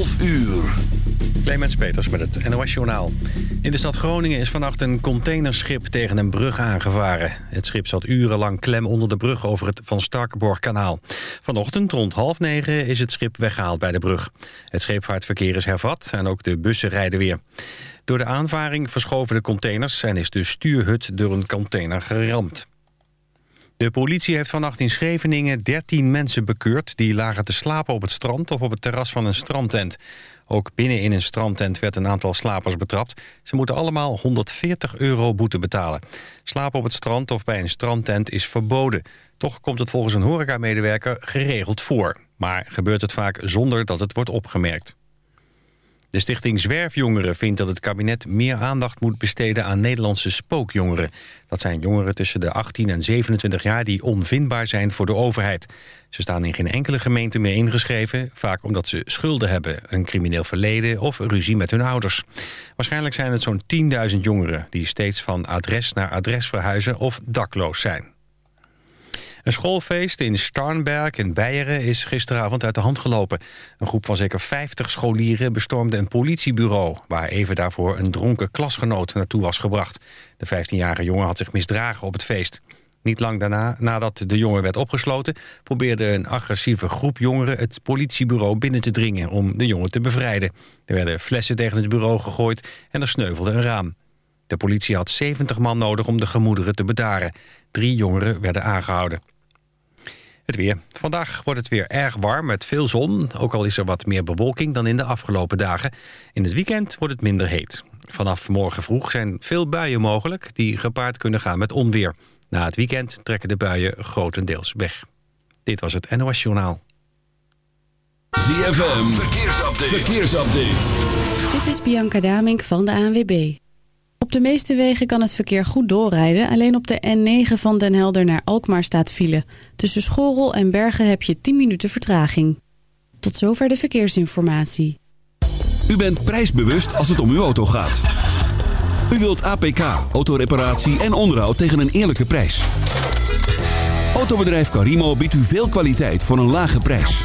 12 uur. Clemens Peters met het NOS Journaal. In de stad Groningen is vannacht een containerschip tegen een brug aangevaren. Het schip zat urenlang klem onder de brug over het Van Starkenborg-kanaal. Vanochtend rond half negen is het schip weggehaald bij de brug. Het scheepvaartverkeer is hervat en ook de bussen rijden weer. Door de aanvaring verschoven de containers en is de stuurhut door een container geramd. De politie heeft vannacht in Scheveningen 13 mensen bekeurd... die lagen te slapen op het strand of op het terras van een strandtent. Ook binnen in een strandtent werd een aantal slapers betrapt. Ze moeten allemaal 140 euro boete betalen. Slapen op het strand of bij een strandtent is verboden. Toch komt het volgens een horecamedewerker geregeld voor. Maar gebeurt het vaak zonder dat het wordt opgemerkt. De stichting Zwerfjongeren vindt dat het kabinet meer aandacht moet besteden aan Nederlandse spookjongeren. Dat zijn jongeren tussen de 18 en 27 jaar die onvindbaar zijn voor de overheid. Ze staan in geen enkele gemeente meer ingeschreven, vaak omdat ze schulden hebben, een crimineel verleden of ruzie met hun ouders. Waarschijnlijk zijn het zo'n 10.000 jongeren die steeds van adres naar adres verhuizen of dakloos zijn. Een schoolfeest in Starnberg in Beieren is gisteravond uit de hand gelopen. Een groep van zeker 50 scholieren bestormde een politiebureau... waar even daarvoor een dronken klasgenoot naartoe was gebracht. De 15-jarige jongen had zich misdragen op het feest. Niet lang daarna, nadat de jongen werd opgesloten... probeerde een agressieve groep jongeren het politiebureau binnen te dringen... om de jongen te bevrijden. Er werden flessen tegen het bureau gegooid en er sneuvelde een raam. De politie had 70 man nodig om de gemoederen te bedaren. Drie jongeren werden aangehouden. Het weer. Vandaag wordt het weer erg warm met veel zon. Ook al is er wat meer bewolking dan in de afgelopen dagen. In het weekend wordt het minder heet. Vanaf morgen vroeg zijn veel buien mogelijk... die gepaard kunnen gaan met onweer. Na het weekend trekken de buien grotendeels weg. Dit was het NOS Journaal. ZFM. Verkeersupdate. Verkeersupdate. Dit is Bianca Damink van de ANWB. Op de meeste wegen kan het verkeer goed doorrijden. Alleen op de N9 van Den Helder naar Alkmaar staat file. Tussen Schorrel en Bergen heb je 10 minuten vertraging. Tot zover de verkeersinformatie. U bent prijsbewust als het om uw auto gaat. U wilt APK, autoreparatie en onderhoud tegen een eerlijke prijs. Autobedrijf Carimo biedt u veel kwaliteit voor een lage prijs.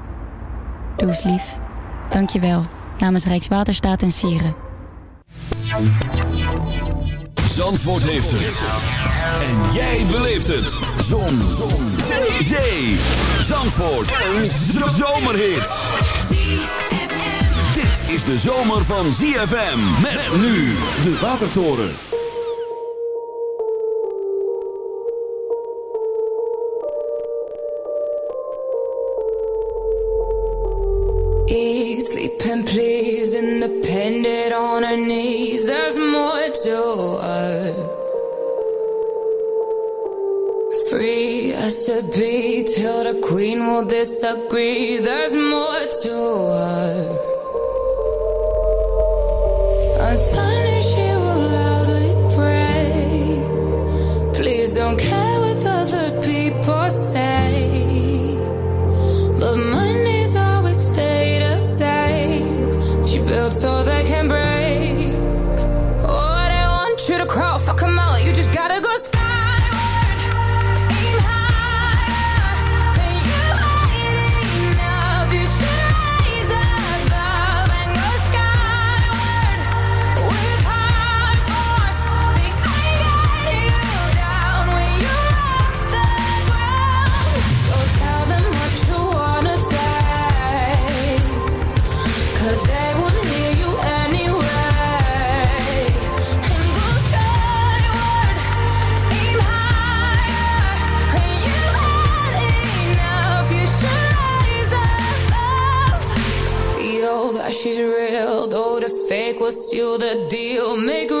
Doe eens lief. Dank je wel. Namens Rijkswaterstaat en Sieren. Zandvoort heeft het. En jij beleeft het. Zon. Zon. Zee. Zee. Zandvoort. Een zomerhit. Dit is de zomer van ZFM. Met nu de Watertoren. And please, independent on her knees. There's more to her. Free as to be till the queen will disagree. There's more you the deal. Maker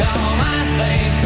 all I think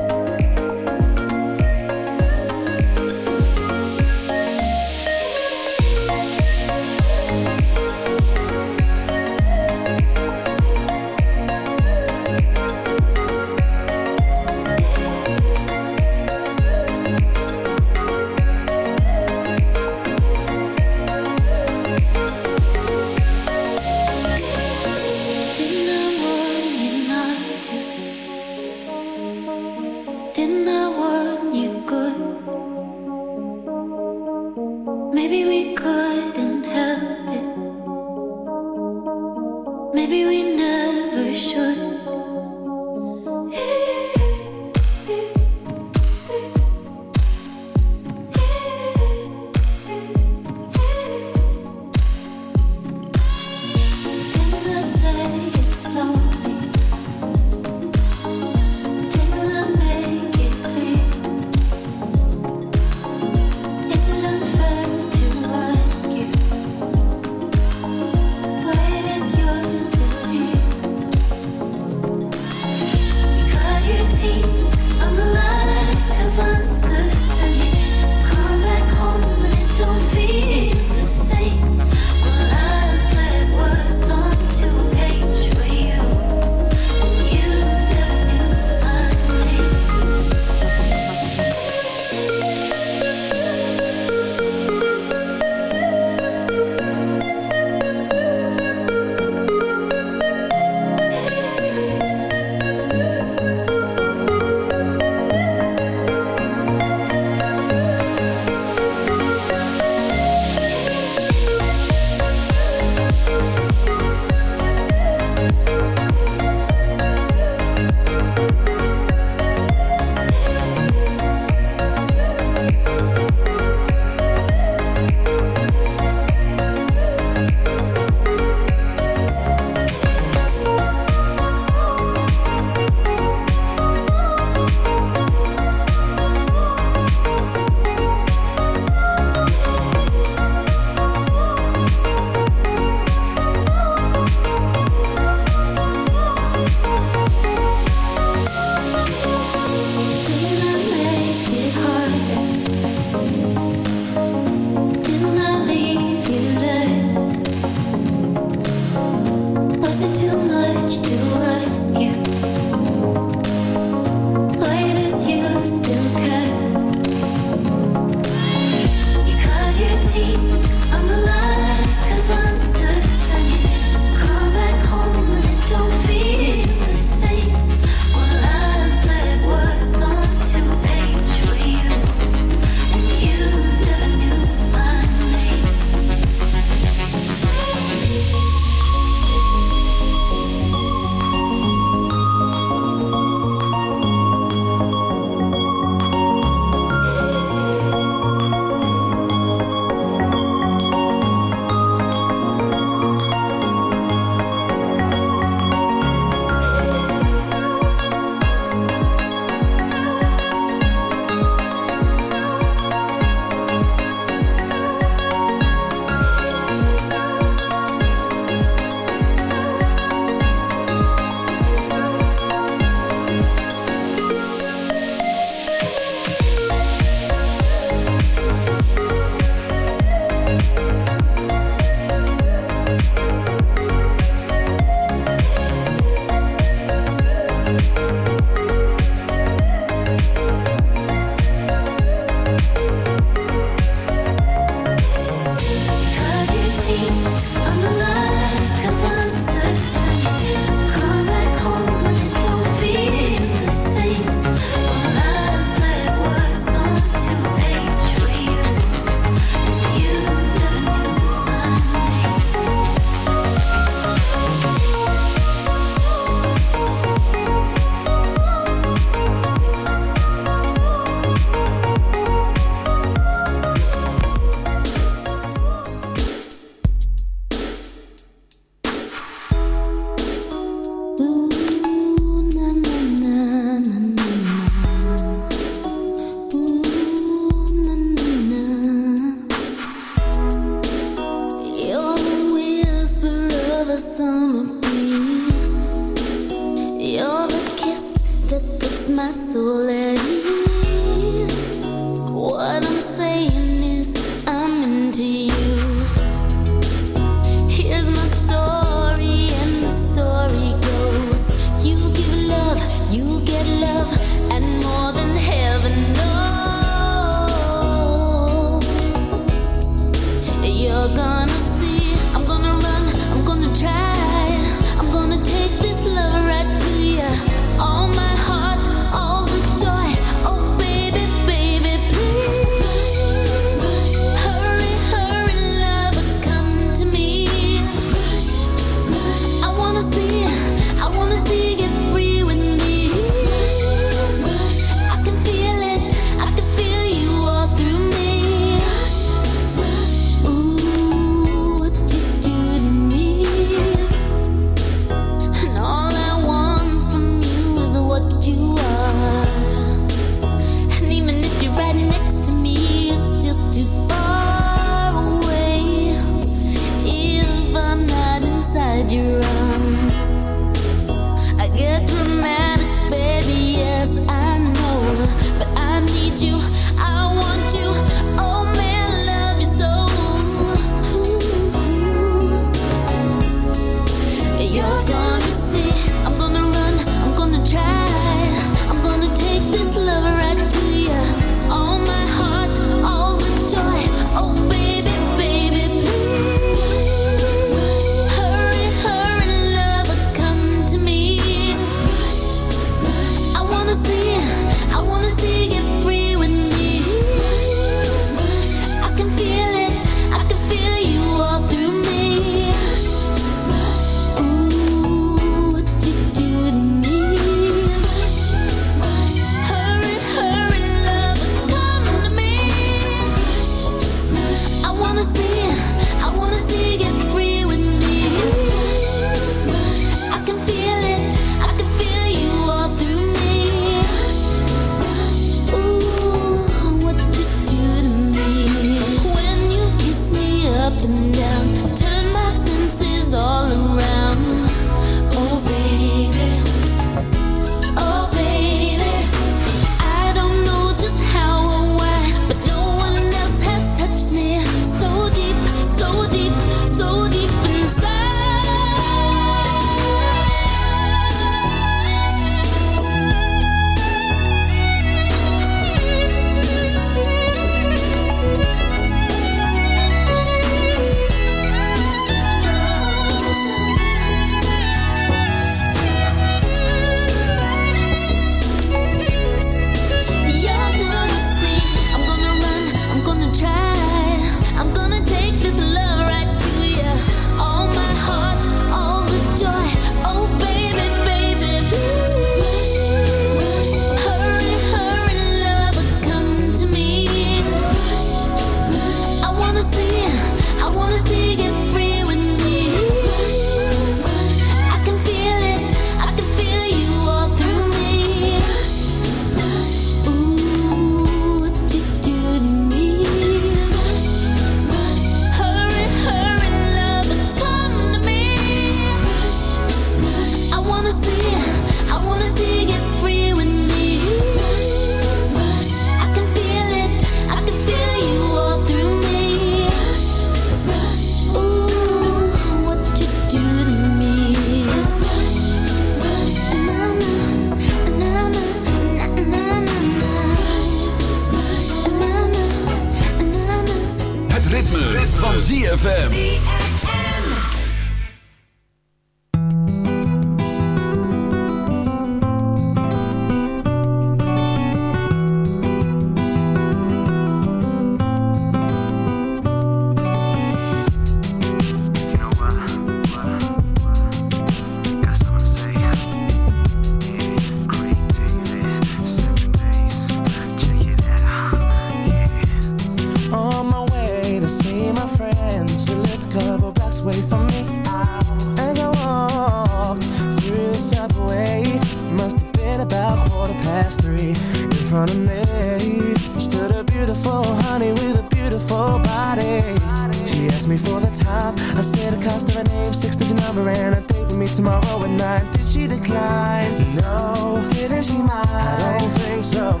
asked me for the time. I said the cost of her name, six digit number, and a date with me tomorrow at night Did she decline? No. Didn't she mind? I don't think so.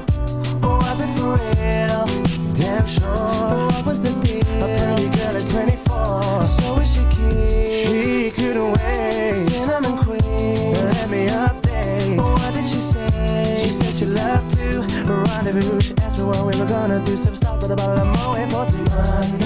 Or was it for real? Damn sure. What was the deal? A pretty girl is 24. So is she cute? She couldn't wait. Cinnamon queen. Let me update. What did she say? She said she loved to rendezvous. She asked me what we were gonna do. Some stop at the bottle of Moet for till Monday.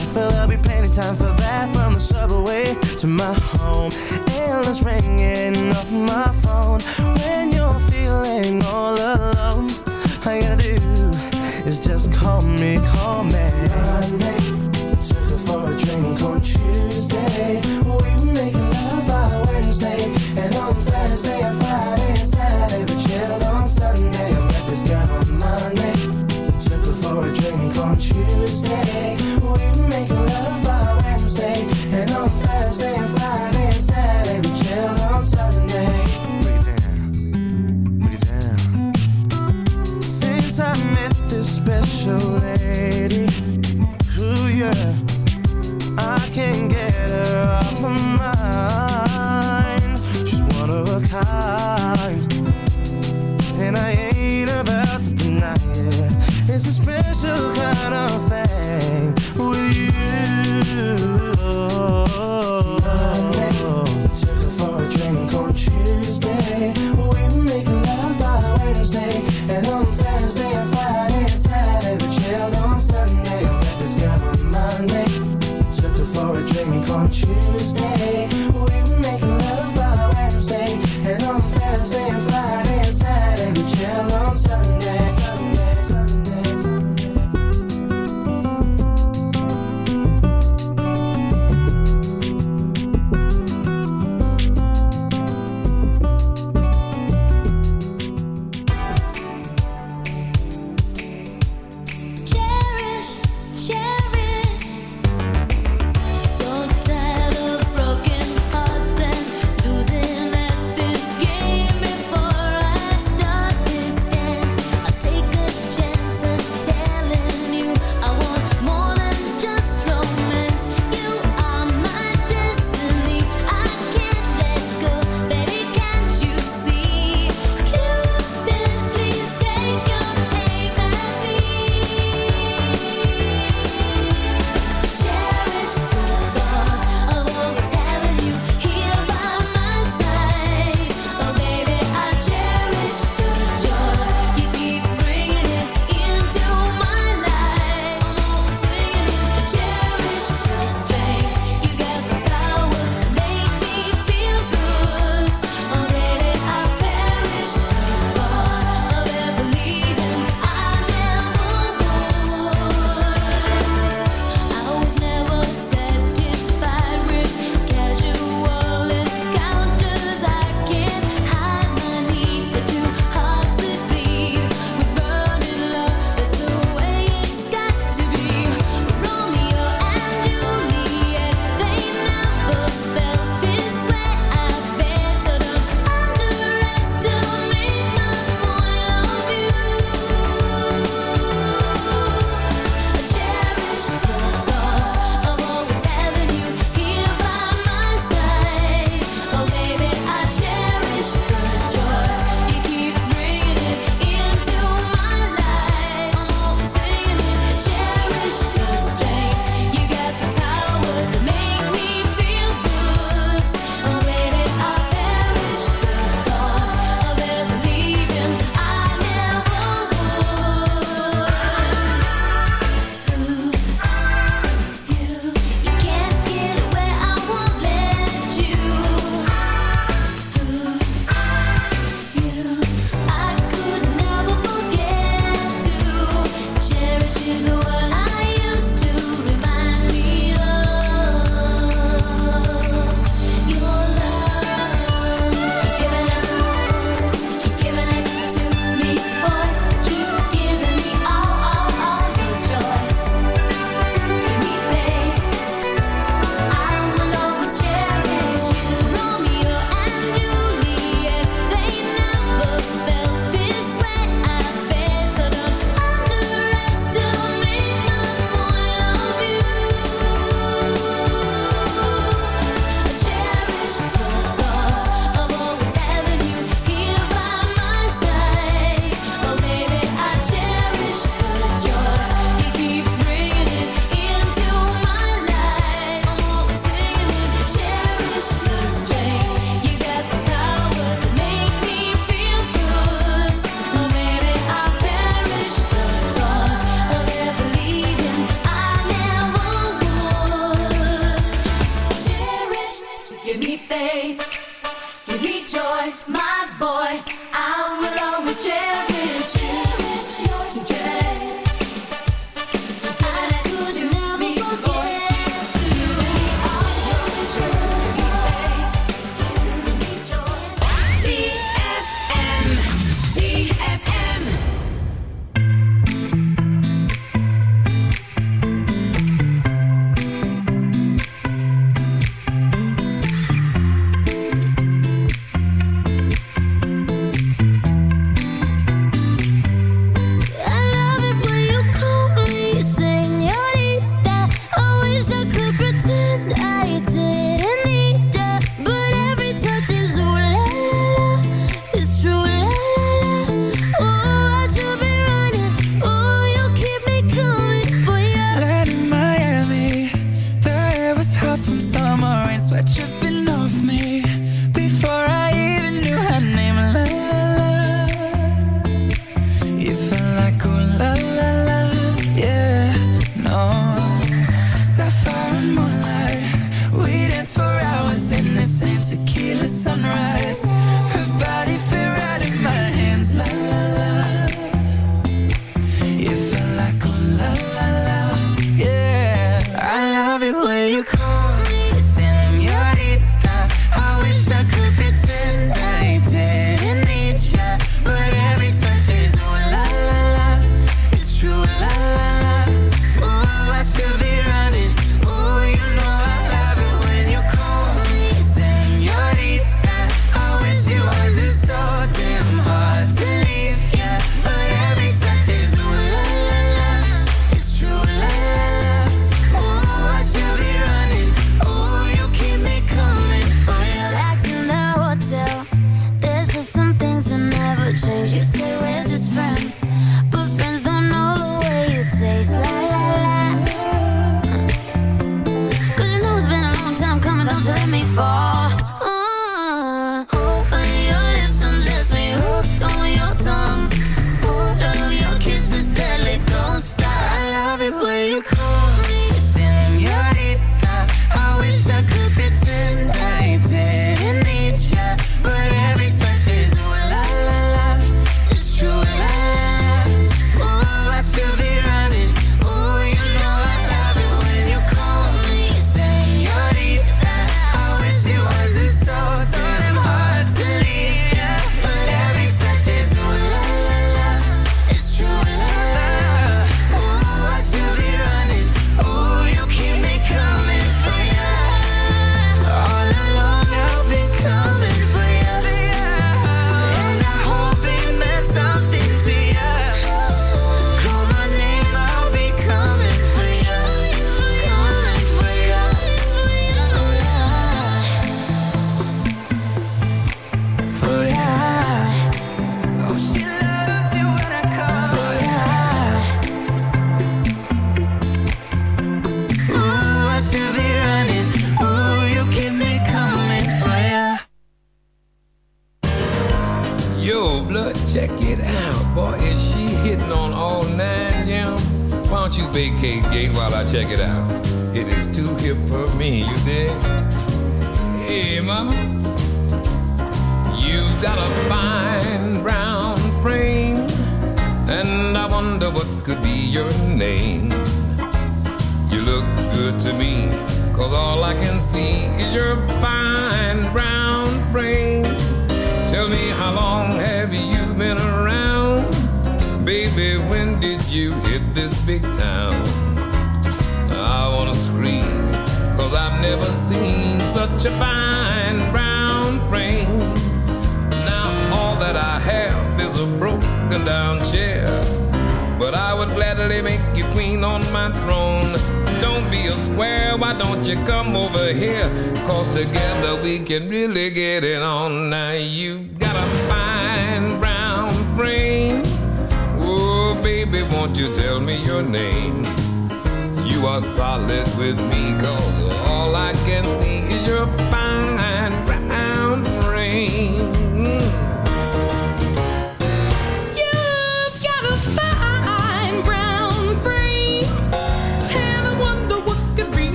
but there'll be plenty time for that. From the subway to my home Endless ringing off my phone. When you're feeling all alone All you gotta do is just call me, call me. Monday, took her for a drink on Tuesday. We were making love by Wednesday And on Thursday and Friday and Saturday We chilled on Sunday. I met this girl on Monday Took her for a drink on Tuesday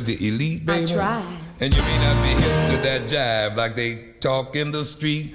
with the elite, baby. I try. And you may not be hip to that jive like they talk in the street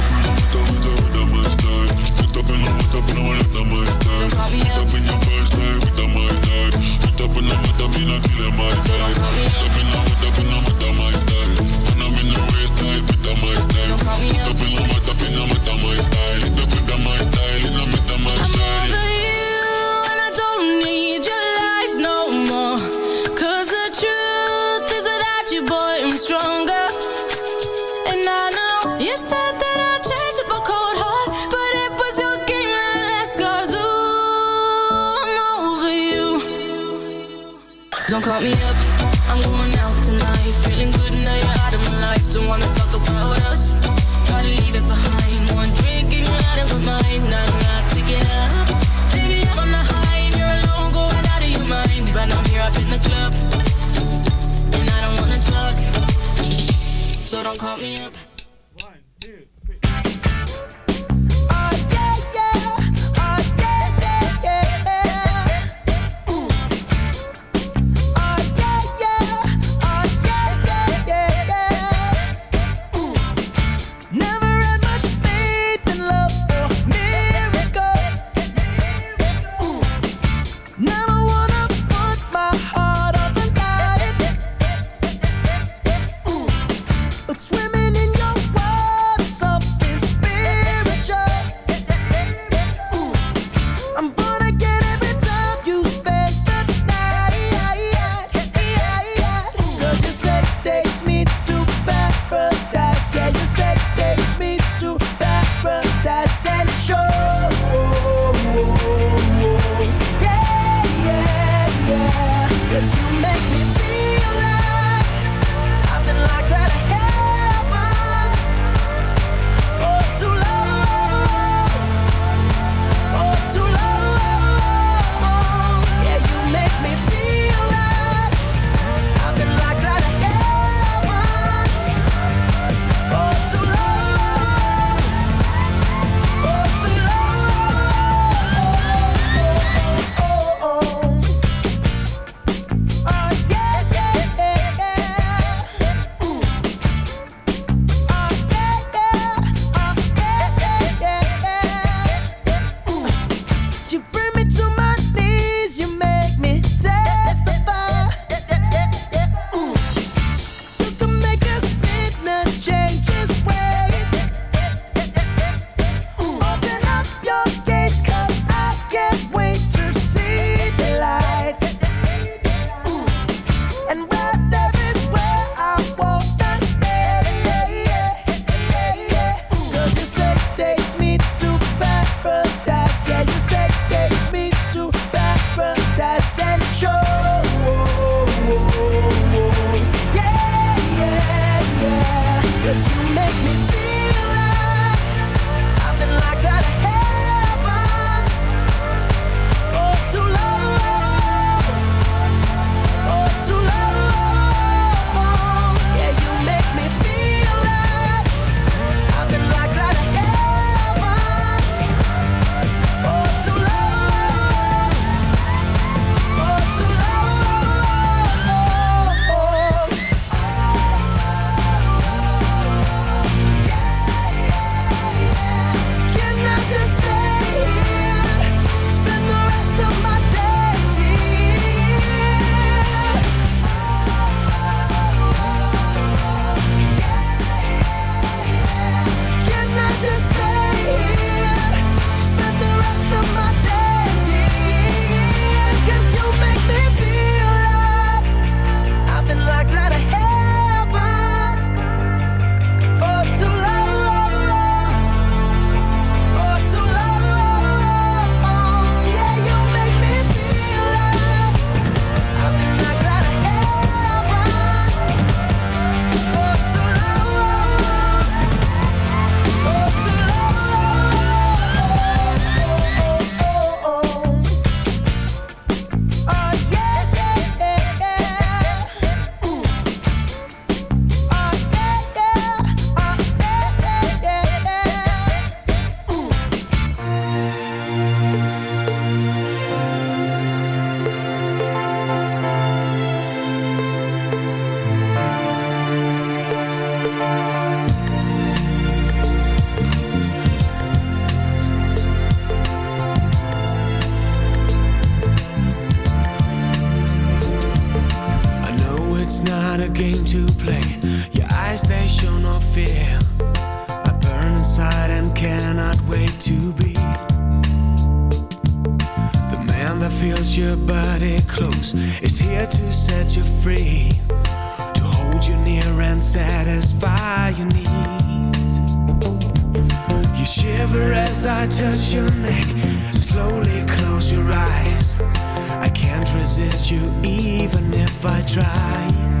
open up resist you even if I try.